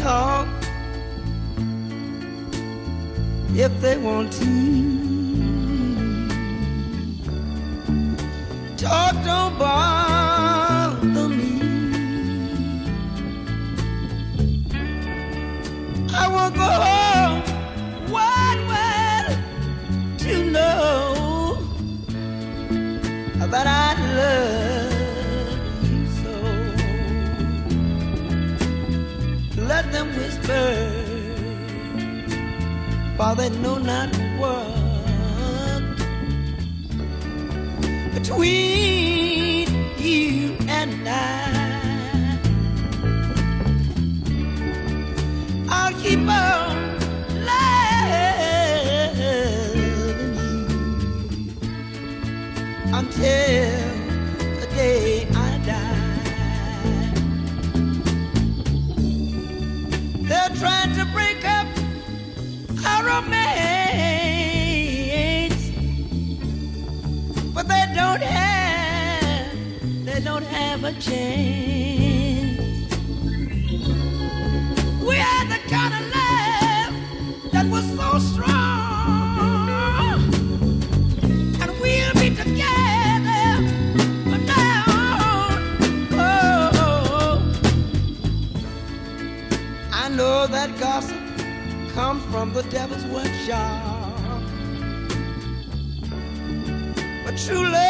talk if they want to. Talk don't bother me. I won't go home What wide to know that I love. Them whisper, for they know not what between you and I. I'll keep on until the day don't have a chance. We had the kind of love that was so strong, and we'll be together from now on. Oh, I know that gossip comes from the devil's workshop, but true love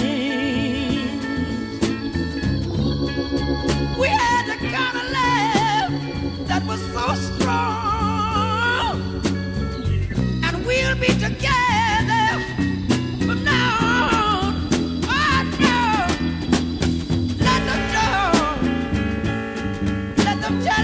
them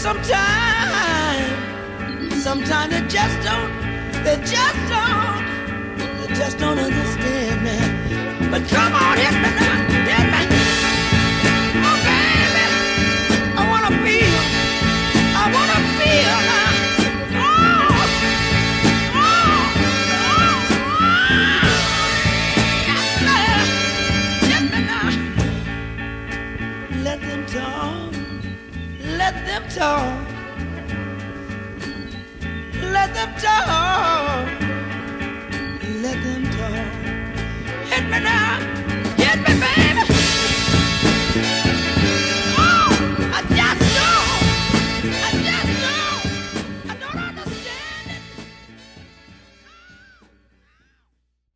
Sometimes, sometimes they just don't, they just don't, they just don't understand me. But come on. Let them talk. Let them talk. Let them talk. Hit me now.